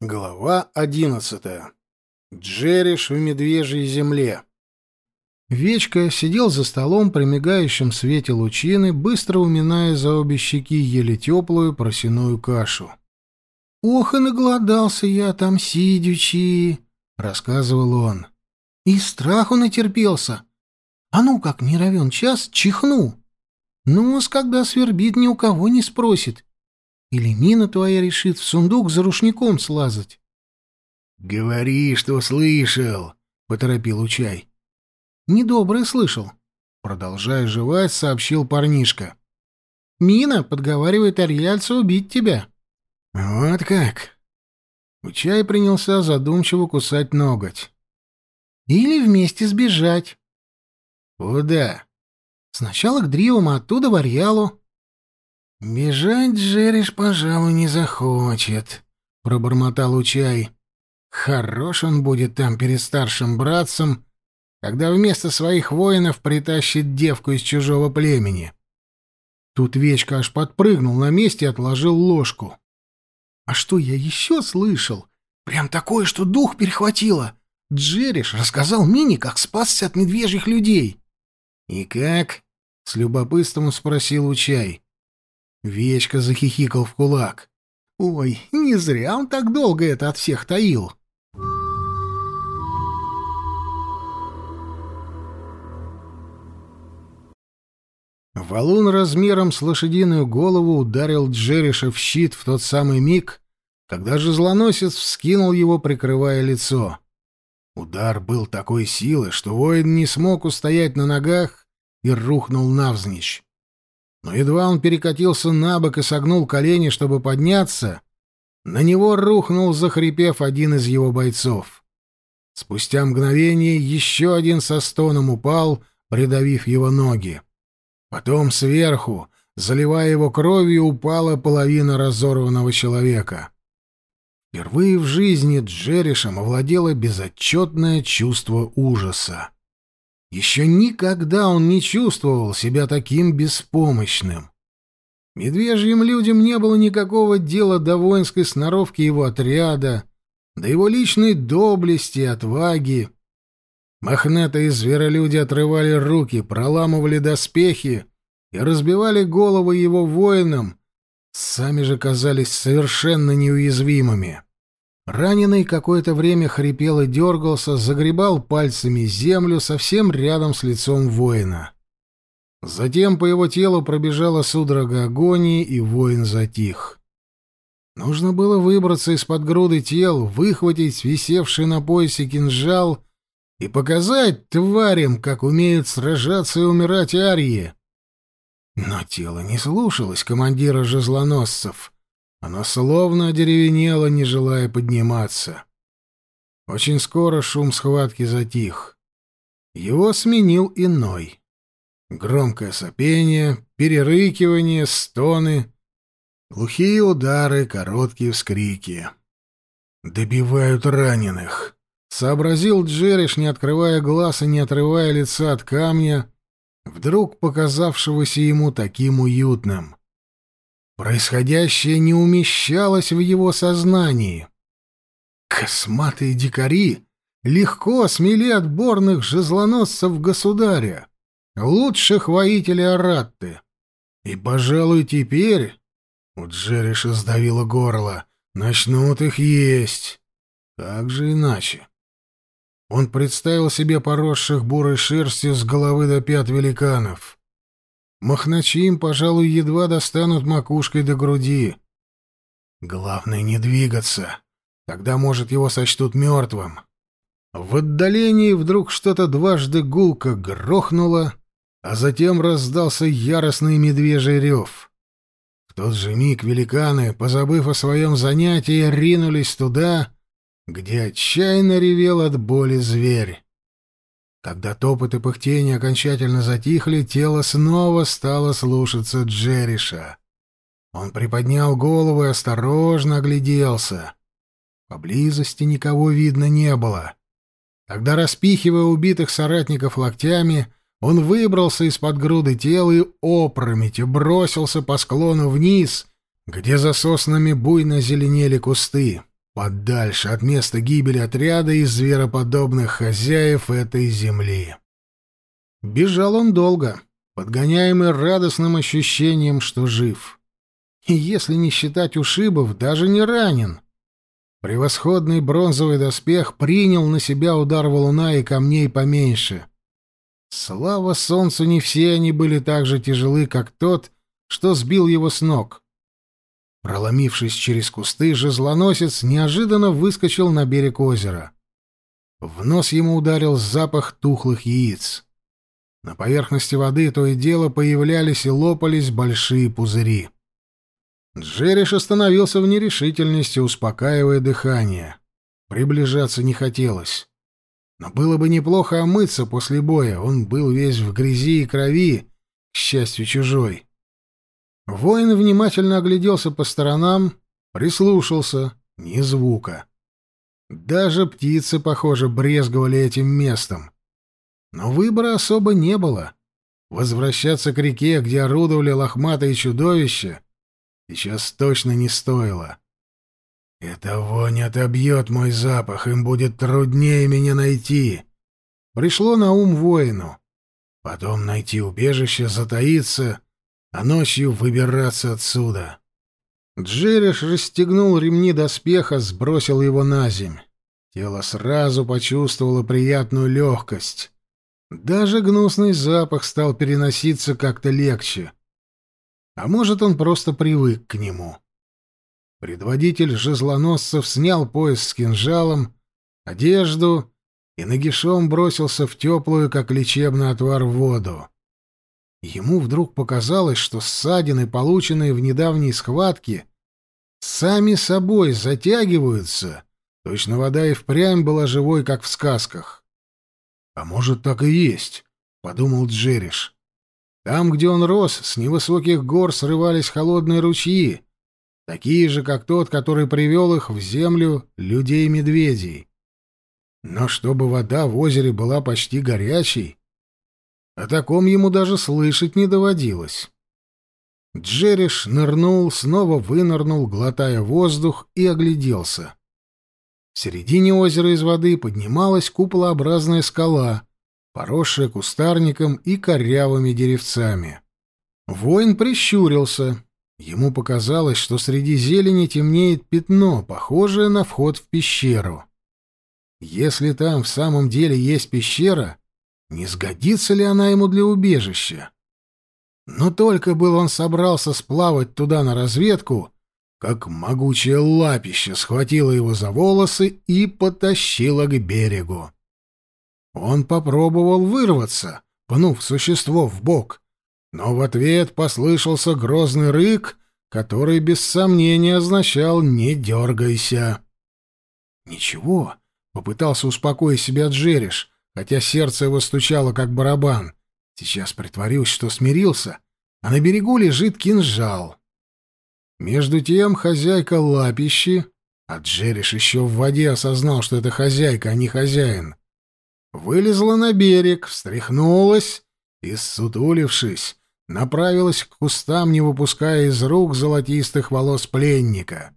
Глава одиннадцатая. Джериш в медвежьей земле. Вечка сидел за столом при мигающем свете лучины, быстро уминая за обе щеки еле теплую просяную кашу. «Ох, и наголодался я там сидячи!» — рассказывал он. «И страху натерпелся. А ну, как не равен час, чихну. Нос, когда свербит, ни у кого не спросит. Или мина твоя решит в сундук за рушником слазать?» «Говори, что слышал!» — поторопил Учай. «Недоброе слышал», — продолжая жевать, сообщил парнишка. «Мина подговаривает Арьяльца убить тебя». «Вот как?» Учай принялся задумчиво кусать ноготь. «Или вместе сбежать». «Куда?» «Сначала к Дривам, а оттуда в Арьялу». «Бежать Джериш, пожалуй, не захочет», — пробормотал Учай. «Хорош он будет там перед старшим братцем, когда вместо своих воинов притащит девку из чужого племени». Тут Вечка аж подпрыгнул на месте и отложил ложку. «А что я еще слышал? Прям такое, что дух перехватило. Джериш рассказал Мине, как спасся от медвежьих людей». «И как?» — с любопытством спросил Учай. Вечка захихикал в кулак. «Ой, не зря он так долго это от всех таил». Валун размером с лошадиную голову ударил Джериша в щит в тот самый миг, когда же злоносец вскинул его, прикрывая лицо. Удар был такой силы, что воин не смог устоять на ногах и рухнул навзничь. Но едва он перекатился на бок и согнул колени, чтобы подняться, на него рухнул, захрипев, один из его бойцов. Спустя мгновение еще один со стоном упал, придавив его ноги. Потом сверху, заливая его кровью, упала половина разорванного человека. Впервые в жизни Джеришем овладело безотчетное чувство ужаса. Еще никогда он не чувствовал себя таким беспомощным. Медвежьим людям не было никакого дела до воинской сноровки его отряда, до его личной доблести и отваги. Мохнатые зверолюди отрывали руки, проламывали доспехи и разбивали головы его воинам, сами же казались совершенно неуязвимыми. Раненый какое-то время хрипел и дергался, загребал пальцами землю совсем рядом с лицом воина. Затем по его телу пробежала судорога агонии, и воин затих. Нужно было выбраться из-под груды тел, выхватить висевший на поясе кинжал и показать тварям, как умеют сражаться и умирать арии. Но тело не слушалось командира жезлоносцев — оно словно одеревенело, не желая подниматься. Очень скоро шум схватки затих. Его сменил иной. Громкое сопение, перерыкивание, стоны, глухие удары, короткие вскрики. «Добивают раненых», — сообразил Джериш, не открывая глаз и не отрывая лица от камня, вдруг показавшегося ему таким уютным. Происходящее не умещалось в его сознании. Косматые дикари легко смели отборных жезлоносцев государя, лучших воителей Аратты. И, пожалуй, теперь... У Джериша сдавило горло. Начнут их есть. Как же иначе? Он представил себе поросших бурой шерстью с головы до пят великанов. Махначи им, пожалуй, едва достанут макушкой до груди. Главное не двигаться. Тогда, может, его сочтут мертвым. В отдалении вдруг что-то дважды гулко грохнуло, а затем раздался яростный медвежий рев. В тот же миг великаны, позабыв о своем занятии, ринулись туда, где отчаянно ревел от боли зверь. Когда топот и пыхтение окончательно затихли, тело снова стало слушаться Джериша. Он приподнял голову и осторожно огляделся. Поблизости никого видно не было. Тогда, распихивая убитых соратников локтями, он выбрался из-под груды тела и опрометью бросился по склону вниз, где за соснами буйно зеленели кусты. Подальше от места гибели отряда и звероподобных хозяев этой земли. Бежал он долго, подгоняемый радостным ощущением, что жив. И если не считать ушибов, даже не ранен. Превосходный бронзовый доспех принял на себя удар валуна и камней поменьше. Слава солнцу, не все они были так же тяжелы, как тот, что сбил его с ног. Проломившись через кусты, жезлоносец неожиданно выскочил на берег озера. В нос ему ударил запах тухлых яиц. На поверхности воды то и дело появлялись и лопались большие пузыри. Джериш остановился в нерешительности, успокаивая дыхание. Приближаться не хотелось. Но было бы неплохо омыться после боя, он был весь в грязи и крови, к счастью, чужой. Воин внимательно огляделся по сторонам, прислушался, ни звука. Даже птицы, похоже, брезговали этим местом. Но выбора особо не было. Возвращаться к реке, где орудовали лохматые чудовища, сейчас точно не стоило. «Эта вонь отобьет мой запах, им будет труднее меня найти». Пришло на ум воину. Потом найти убежище, затаиться, а ночью выбираться отсюда. Джериш расстегнул ремни доспеха, сбросил его на земь. Тело сразу почувствовало приятную легкость. Даже гнусный запах стал переноситься как-то легче. А может, он просто привык к нему. Предводитель жезлоносцев снял пояс с кинжалом, одежду и нагишом бросился в теплую, как лечебный отвар, воду. Ему вдруг показалось, что ссадины, полученные в недавней схватке, сами собой затягиваются. Точно вода и впрямь была живой, как в сказках. «А может, так и есть», — подумал Джериш. Там, где он рос, с невысоких гор срывались холодные ручьи, такие же, как тот, который привел их в землю людей-медведей. Но чтобы вода в озере была почти горячей, о таком ему даже слышать не доводилось. Джериш нырнул, снова вынырнул, глотая воздух, и огляделся. В середине озера из воды поднималась куполообразная скала, поросшая кустарником и корявыми деревцами. Воин прищурился. Ему показалось, что среди зелени темнеет пятно, похожее на вход в пещеру. Если там в самом деле есть пещера, не сгодится ли она ему для убежища? Но только был он собрался сплавать туда на разведку, как могучее лапище схватило его за волосы и потащило к берегу. Он попробовал вырваться, пнув существо в бок, но в ответ послышался грозный рык, который без сомнения означал «не дергайся». «Ничего», — попытался успокоить себя Джериш, хотя сердце его стучало, как барабан. «Сейчас притворюсь, что смирился, а на берегу лежит кинжал». Между тем хозяйка лапищи, а Джериш еще в воде осознал, что это хозяйка, а не хозяин, вылезла на берег, встряхнулась и, сутулившись, направилась к кустам, не выпуская из рук золотистых волос пленника.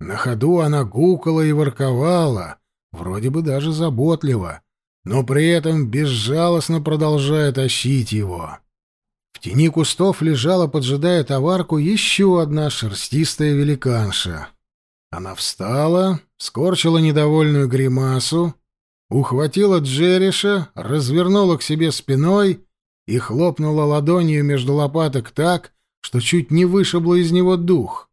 На ходу она гукала и ворковала, вроде бы даже заботливо, но при этом безжалостно продолжая тащить его. В тени кустов лежала, поджидая товарку, еще одна шерстистая великанша. Она встала, скорчила недовольную гримасу, ухватила Джериша, развернула к себе спиной и хлопнула ладонью между лопаток так, что чуть не вышибла из него дух.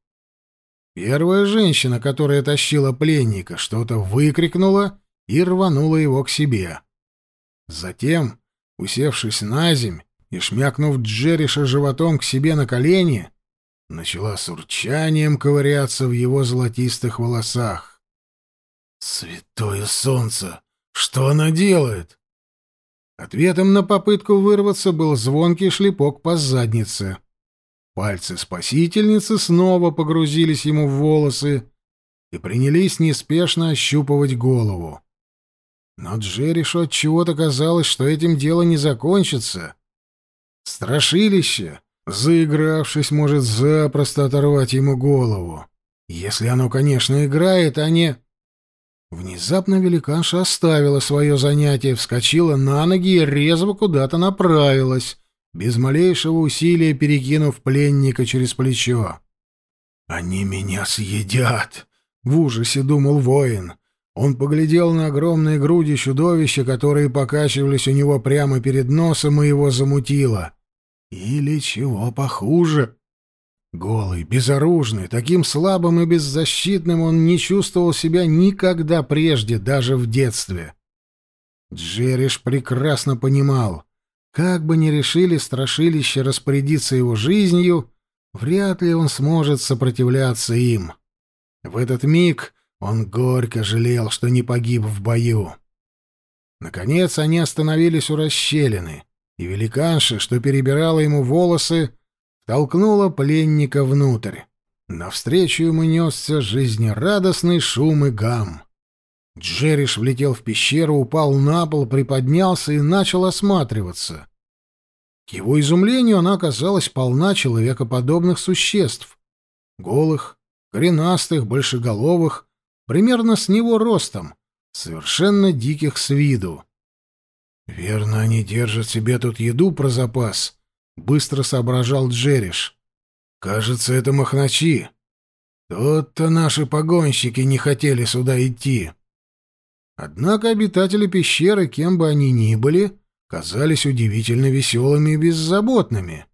Первая женщина, которая тащила пленника, что-то выкрикнула и рванула его к себе. Затем, усевшись на земь и шмякнув Джериша животом к себе на колени, начала с урчанием ковыряться в его золотистых волосах. «Святое солнце! Что она делает? Ответом на попытку вырваться был звонкий шлепок по заднице. Пальцы спасительницы снова погрузились ему в волосы и принялись неспешно ощупывать голову. Но Джеришу от чего-то казалось, что этим дело не закончится. Страшилище, заигравшись, может запросто оторвать ему голову. Если оно, конечно, играет, а не... Внезапно великанша оставила свое занятие, вскочила на ноги и резво куда-то направилась, без малейшего усилия перекинув пленника через плечо. «Они меня съедят!» — в ужасе думал воин. Он поглядел на огромные груди чудовища, которые покачивались у него прямо перед носом, и его замутило. Или чего похуже. Голый, безоружный, таким слабым и беззащитным он не чувствовал себя никогда прежде, даже в детстве. Джериш прекрасно понимал, как бы ни решили страшилище распорядиться его жизнью, вряд ли он сможет сопротивляться им. В этот миг он горько жалел, что не погиб в бою. Наконец они остановились у расщелины, и великанша, что перебирала ему волосы, толкнула пленника внутрь. Навстречу ему несся жизнерадостный шум и гам. Джериш влетел в пещеру, упал на пол, приподнялся и начал осматриваться. К его изумлению она оказалась полна человекоподобных существ. Голых, коренастых, большеголовых, примерно с него ростом, совершенно диких с виду. «Верно, они держат себе тут еду про запас», — быстро соображал Джериш. «Кажется, это махначи. Тот-то наши погонщики не хотели сюда идти». Однако обитатели пещеры, кем бы они ни были, казались удивительно веселыми и беззаботными.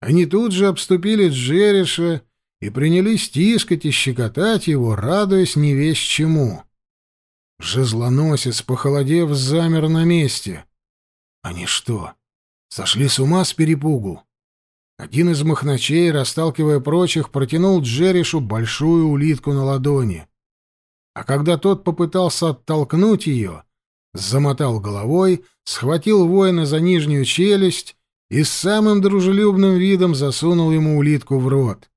Они тут же обступили Джериша и принялись тискать и щекотать его, радуясь не весь чему. Жезлоносец, похолодев, замер на месте. Они что, Сошли с ума с перепугу. Один из махначей, расталкивая прочих, протянул Джеришу большую улитку на ладони. А когда тот попытался оттолкнуть ее, замотал головой, схватил воина за нижнюю челюсть и с самым дружелюбным видом засунул ему улитку в рот.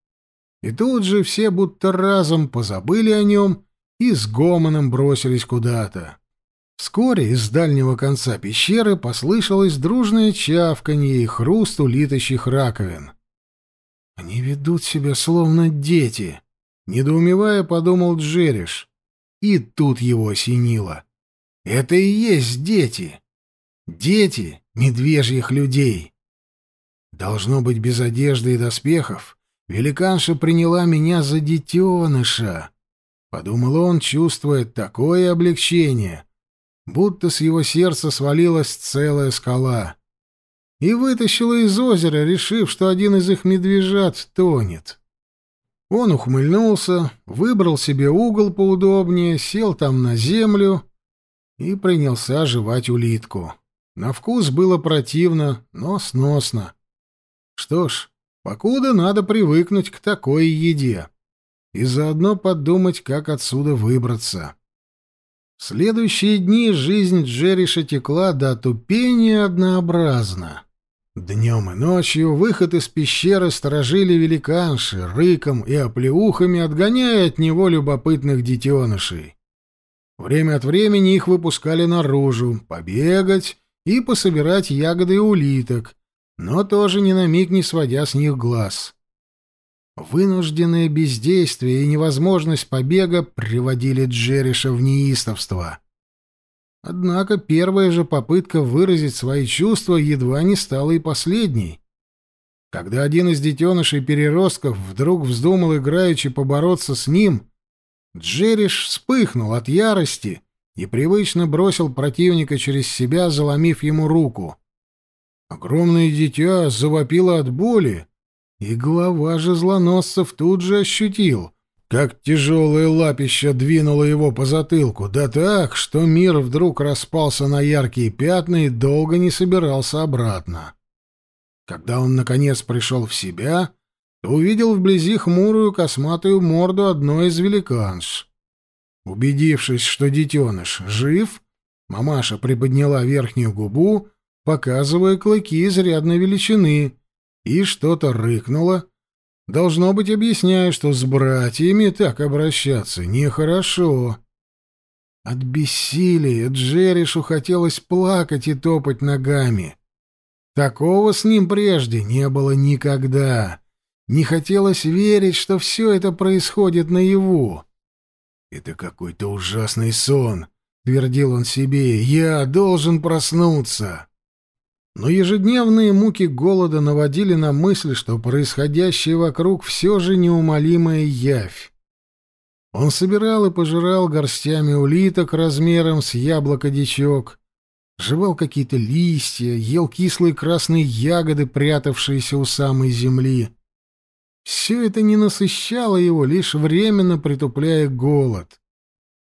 И тут же все будто разом позабыли о нем и с гомоном бросились куда-то. Вскоре из дальнего конца пещеры послышалось дружное чавканье и хруст улиточьих раковин. «Они ведут себя словно дети», — недоумевая подумал Джериш. И тут его осенило. «Это и есть дети. Дети медвежьих людей. Должно быть, без одежды и доспехов великанша приняла меня за детеныша», — подумал он, чувствуя такое облегчение — будто с его сердца свалилась целая скала, и вытащила из озера, решив, что один из их медвежат тонет. Он ухмыльнулся, выбрал себе угол поудобнее, сел там на землю и принялся жевать улитку. На вкус было противно, но сносно. Что ж, покуда надо привыкнуть к такой еде и заодно подумать, как отсюда выбраться. В следующие дни жизнь Джериша текла до тупения однообразно. Днем и ночью выход из пещеры сторожили великанши, рыком и оплеухами, отгоняя от него любопытных детенышей. Время от времени их выпускали наружу, побегать и пособирать ягоды улиток, но тоже ни на миг не сводя с них глаз. Вынужденное бездействие и невозможность побега приводили Джериша в неистовство. Однако первая же попытка выразить свои чувства едва не стала и последней. Когда один из детенышей-переростков вдруг вздумал играючи побороться с ним, Джериш вспыхнул от ярости и привычно бросил противника через себя, заломив ему руку. Огромное дитя завопило от боли, и глава жезлоносцев тут же ощутил, как тяжелое лапище двинуло его по затылку, да так, что мир вдруг распался на яркие пятна и долго не собирался обратно. Когда он, наконец, пришел в себя, то увидел вблизи хмурую косматую морду одной из великанш. Убедившись, что детеныш жив, мамаша приподняла верхнюю губу, показывая клыки изрядной величины, и что-то рыкнуло. Должно быть, объясняя, что с братьями так обращаться нехорошо. От бессилия Джеришу хотелось плакать и топать ногами. Такого с ним прежде не было никогда. Не хотелось верить, что все это происходит наяву. «Это какой-то ужасный сон», — твердил он себе. «Я должен проснуться». Но ежедневные муки голода наводили на мысль, что происходящее вокруг все же неумолимая явь. Он собирал и пожирал горстями улиток размером с яблоко-дичок, жевал какие-то листья, ел кислые красные ягоды, прятавшиеся у самой земли. Все это не насыщало его, лишь временно притупляя голод.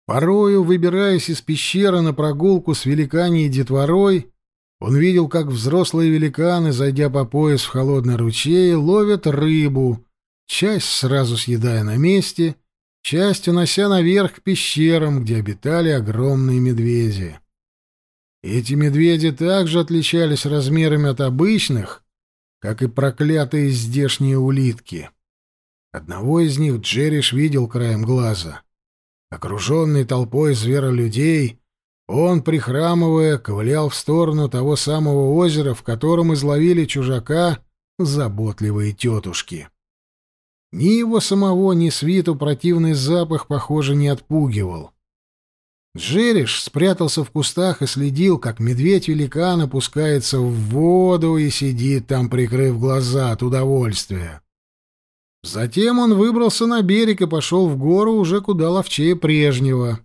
Порою, выбираясь из пещеры на прогулку с великаней детворой, он видел, как взрослые великаны, зайдя по пояс в холодный ручей, ловят рыбу, часть сразу съедая на месте, часть унося наверх к пещерам, где обитали огромные медведи. Эти медведи также отличались размерами от обычных, как и проклятые здешние улитки. Одного из них Джериш видел краем глаза. Окруженный толпой зверолюдей, он, прихрамывая, ковылял в сторону того самого озера, в котором изловили чужака заботливые тетушки. Ни его самого, ни свиту противный запах, похоже, не отпугивал. Джериш спрятался в кустах и следил, как медведь-великан опускается в воду и сидит там, прикрыв глаза от удовольствия. Затем он выбрался на берег и пошел в гору уже куда ловчее прежнего.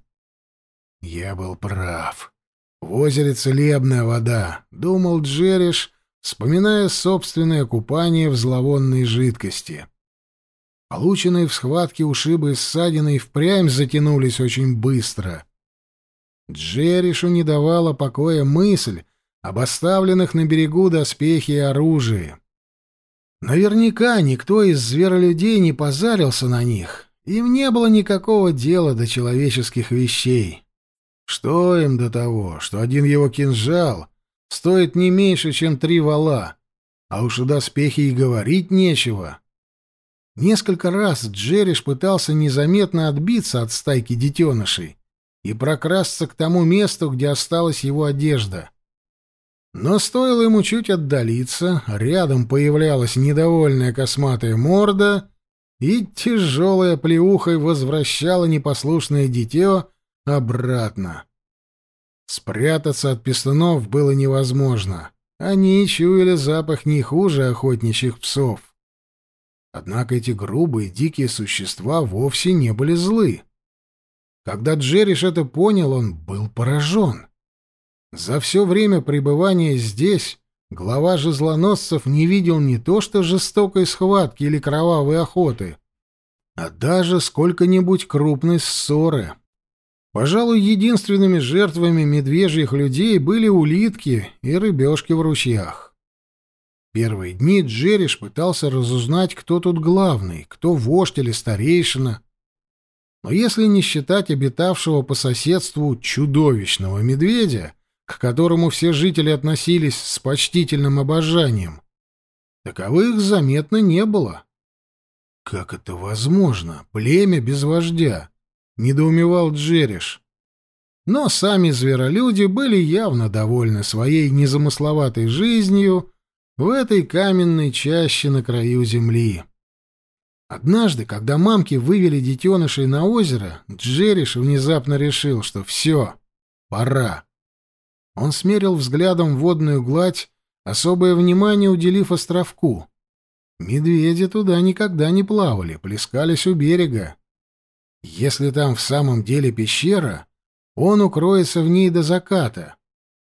Я был прав. В озере целебная вода, думал Джериш, вспоминая собственное купание в зловонной жидкости. Полученные в схватке ушибы и ссадины и впрямь затянулись очень быстро. Джеришу не давала покоя мысль об оставленных на берегу доспехи и оружии. Наверняка никто из зверолюдей не позарился на них. Им не было никакого дела до человеческих вещей. Что им до того, что один его кинжал стоит не меньше, чем три вала, а уж о доспехе и говорить нечего. Несколько раз Джериш пытался незаметно отбиться от стайки детенышей и прокрасться к тому месту, где осталась его одежда. Но стоило ему чуть отдалиться, рядом появлялась недовольная косматая морда, и тяжелая плеухой возвращала непослушное дитё обратно. Спрятаться от пистунов было невозможно. Они чуяли запах не хуже охотничьих псов. Однако эти грубые, дикие существа вовсе не были злы. Когда Джериш это понял, он был поражен. За все время пребывания здесь глава жезлоносцев не видел не то что жестокой схватки или кровавой охоты, а даже сколько-нибудь крупной ссоры. Пожалуй, единственными жертвами медвежьих людей были улитки и рыбешки в ручьях. Первые дни Джериш пытался разузнать, кто тут главный, кто вождь или старейшина. Но если не считать обитавшего по соседству чудовищного медведя, к которому все жители относились с почтительным обожанием, таковых заметно не было. Как это возможно? Племя без вождя недоумевал Джериш. Но сами зверолюди были явно довольны своей незамысловатой жизнью в этой каменной чаще на краю земли. Однажды, когда мамки вывели детенышей на озеро, Джериш внезапно решил, что все, пора. Он смерил взглядом водную гладь, особое внимание уделив островку. Медведи туда никогда не плавали, плескались у берега. Если там в самом деле пещера, он укроется в ней до заката.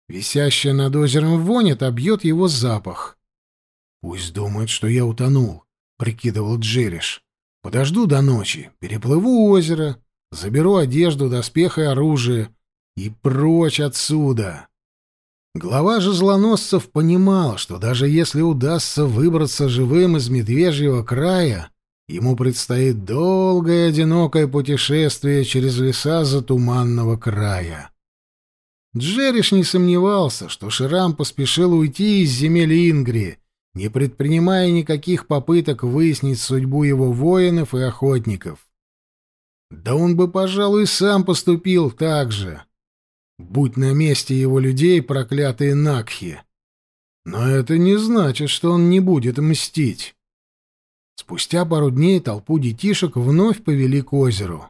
Висящая над озером вонь отобьет его запах. «Пусть думает, что я утонул», — прикидывал Джериш. «Подожду до ночи, переплыву озеро, заберу одежду, доспех и оружие и прочь отсюда». Глава же злоносцев понимал, что даже если удастся выбраться живым из медвежьего края, Ему предстоит долгое одинокое путешествие через леса затуманного края. Джериш не сомневался, что Ширам поспешил уйти из земель Ингри, не предпринимая никаких попыток выяснить судьбу его воинов и охотников. Да он бы, пожалуй, сам поступил так же. Будь на месте его людей проклятые Накхи. Но это не значит, что он не будет мстить. Спустя пару дней толпу детишек вновь повели к озеру.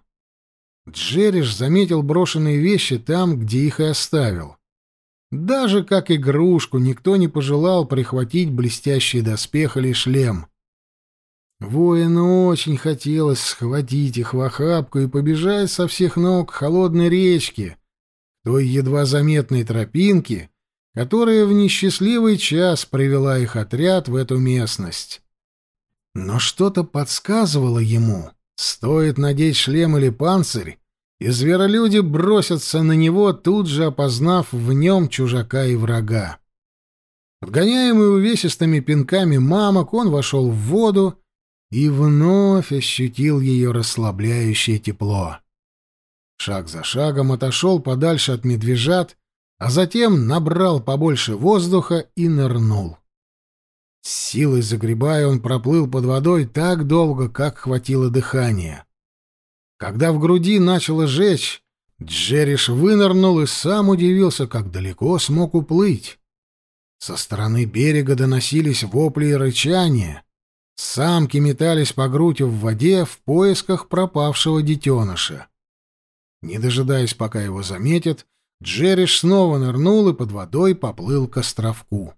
Джериш заметил брошенные вещи там, где их и оставил. Даже как игрушку никто не пожелал прихватить блестящий доспех или шлем. Воину очень хотелось схватить их в охапку и побежать со всех ног к холодной речке, той едва заметной тропинке, которая в несчастливый час привела их отряд в эту местность. Но что-то подсказывало ему, стоит надеть шлем или панцирь, и зверолюди бросятся на него, тут же опознав в нем чужака и врага. Подгоняемый увесистыми пинками мамок, он вошел в воду и вновь ощутил ее расслабляющее тепло. Шаг за шагом отошел подальше от медвежат, а затем набрал побольше воздуха и нырнул. С силой загребая, он проплыл под водой так долго, как хватило дыхания. Когда в груди начало жечь, Джериш вынырнул и сам удивился, как далеко смог уплыть. Со стороны берега доносились вопли и рычания. Самки метались по грудь в воде в поисках пропавшего детеныша. Не дожидаясь, пока его заметят, Джериш снова нырнул и под водой поплыл к островку.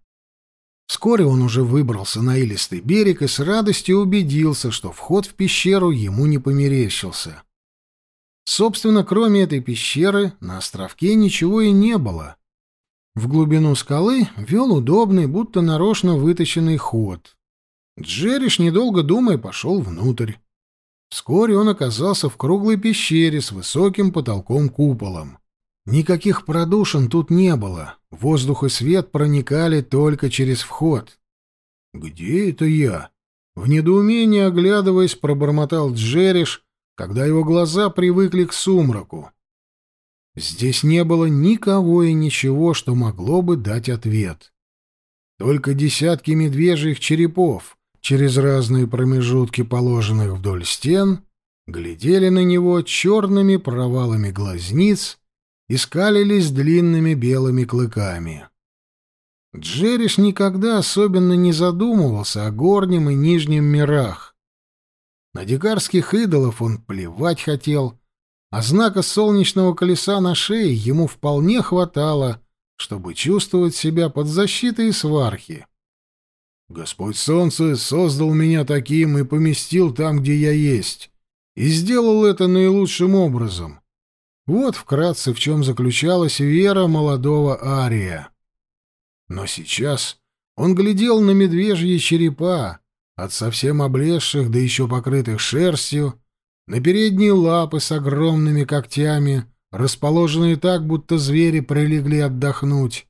Вскоре он уже выбрался на илистый берег и с радостью убедился, что вход в пещеру ему не померещился. Собственно, кроме этой пещеры, на островке ничего и не было. В глубину скалы вел удобный, будто нарочно выточенный ход. Джериш, недолго думая, пошел внутрь. Вскоре он оказался в круглой пещере с высоким потолком-куполом. Никаких продушин тут не было. Воздух и свет проникали только через вход. «Где это я?» В недоумении, оглядываясь, пробормотал Джериш, когда его глаза привыкли к сумраку. Здесь не было никого и ничего, что могло бы дать ответ. Только десятки медвежьих черепов через разные промежутки, положенных вдоль стен, глядели на него черными провалами глазниц и скалились длинными белыми клыками. Джериш никогда особенно не задумывался о горнем и нижнем мирах. На дикарских идолов он плевать хотел, а знака солнечного колеса на шее ему вполне хватало, чтобы чувствовать себя под защитой свархи. Господь Солнце создал меня таким и поместил там, где я есть, и сделал это наилучшим образом. Вот вкратце в чем заключалась вера молодого Ария. Но сейчас он глядел на медвежьи черепа, от совсем облезших, да еще покрытых шерстью, на передние лапы с огромными когтями, расположенные так, будто звери прилегли отдохнуть,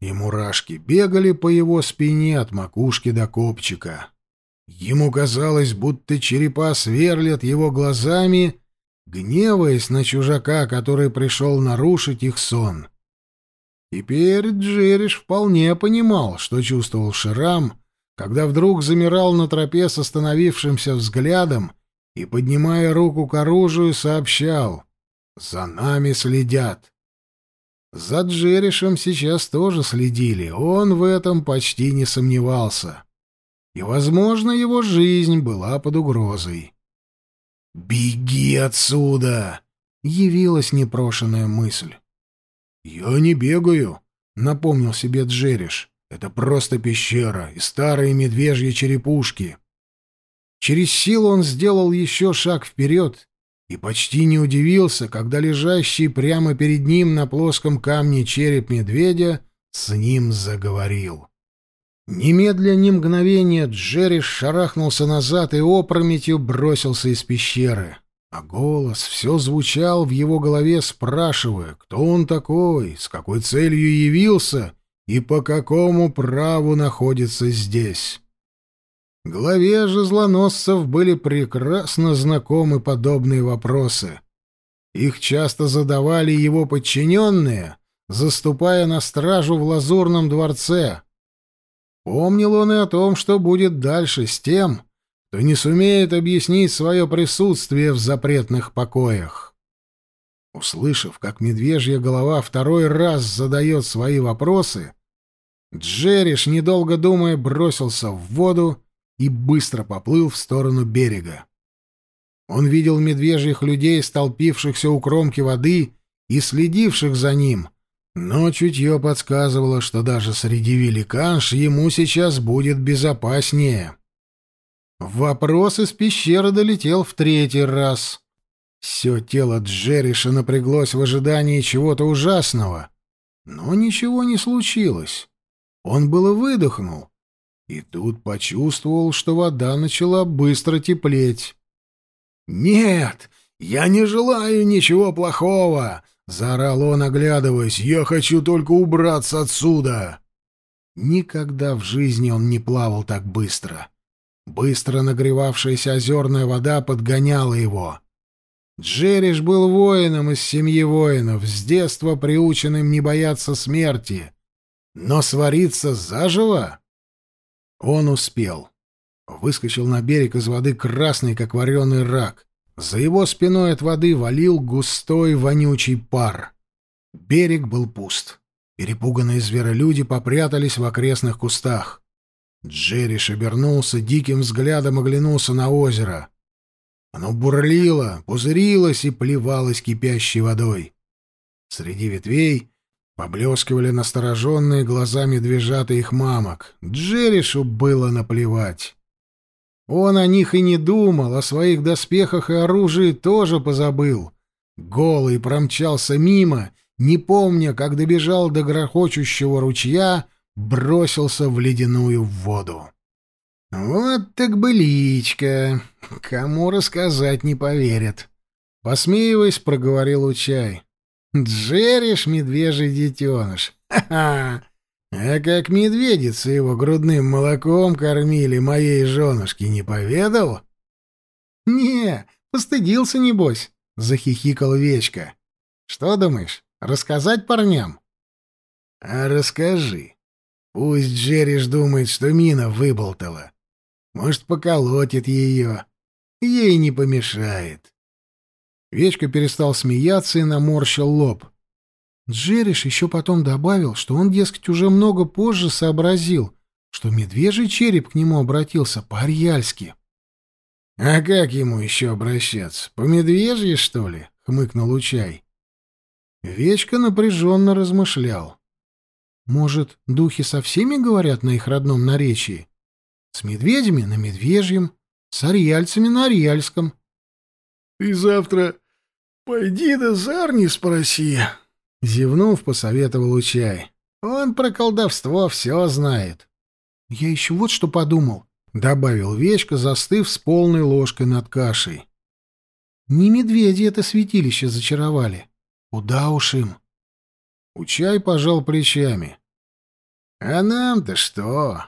и мурашки бегали по его спине от макушки до копчика. Ему казалось, будто черепа сверлят его глазами гневаясь на чужака, который пришел нарушить их сон. Теперь Джериш вполне понимал, что чувствовал Ширам, когда вдруг замирал на тропе с остановившимся взглядом и, поднимая руку к оружию, сообщал «За нами следят». За Джеришем сейчас тоже следили, он в этом почти не сомневался. И, возможно, его жизнь была под угрозой. «Беги отсюда!» — явилась непрошенная мысль. «Я не бегаю», — напомнил себе Джериш. «Это просто пещера и старые медвежьи черепушки». Через силу он сделал еще шаг вперед и почти не удивился, когда лежащий прямо перед ним на плоском камне череп медведя с ним заговорил. Немедля ни мгновения Джерри шарахнулся назад и опрометью бросился из пещеры. А голос все звучал в его голове, спрашивая, кто он такой, с какой целью явился и по какому праву находится здесь. Главе же злоносцев были прекрасно знакомы подобные вопросы. Их часто задавали его подчиненные, заступая на стражу в Лазурном дворце — Помнил он и о том, что будет дальше с тем, кто не сумеет объяснить свое присутствие в запретных покоях. Услышав, как медвежья голова второй раз задает свои вопросы, Джериш, недолго думая, бросился в воду и быстро поплыл в сторону берега. Он видел медвежьих людей, столпившихся у кромки воды и следивших за ним, но чутье подсказывало, что даже среди великанш ему сейчас будет безопаснее. Вопрос из пещеры долетел в третий раз. Все тело Джериша напряглось в ожидании чего-то ужасного. Но ничего не случилось. Он было выдохнул. И тут почувствовал, что вода начала быстро теплеть. «Нет, я не желаю ничего плохого!» — заорал он, оглядываясь. «Я хочу только убраться отсюда!» Никогда в жизни он не плавал так быстро. Быстро нагревавшаяся озерная вода подгоняла его. Джериш был воином из семьи воинов, с детства приученным не бояться смерти. Но свариться заживо? Он успел. Выскочил на берег из воды красный, как вареный рак. За его спиной от воды валил густой вонючий пар. Берег был пуст. Перепуганные зверолюди попрятались в окрестных кустах. Джериш обернулся, диким взглядом оглянулся на озеро. Оно бурлило, пузырилось и плевалось кипящей водой. Среди ветвей поблескивали настороженные глаза медвежата их мамок. Джеришу было наплевать. Он о них и не думал, о своих доспехах и оружии тоже позабыл. Голый промчался мимо, не помня, как добежал до грохочущего ручья, бросился в ледяную воду. «Вот так быличка! Кому рассказать не поверят!» Посмеиваясь, проговорил Учай. «Джериш, медвежий детеныш! Ха-ха! А как медведица его грудным молоком кормили моей женушке, не поведал?» «Не, постыдился, небось!» — захихикал Вечка. «Что думаешь, рассказать парням?» «А расскажи. Пусть Джериш думает, что мина выболтала. Может, поколотит ее. Ей не помешает. Вечка перестал смеяться и наморщил лоб. Джериш еще потом добавил, что он, дескать, уже много позже сообразил, что медвежий череп к нему обратился по-арьяльски. — А как ему еще обращаться? По медвежье, что ли? — хмыкнул Учай. Вечка напряженно размышлял. Может, духи со всеми говорят на их родном наречии? С медведями на медвежьем, с арьяльцами на арьяльском. — Ты завтра пойди да Зарни спроси, — зевнув, посоветовал Учай. — Он про колдовство все знает. — Я еще вот что подумал, — добавил Вечка, застыв с полной ложкой над кашей. — Не медведи это святилище зачаровали. Куда уж им? Учай пожал плечами. — А нам-то что?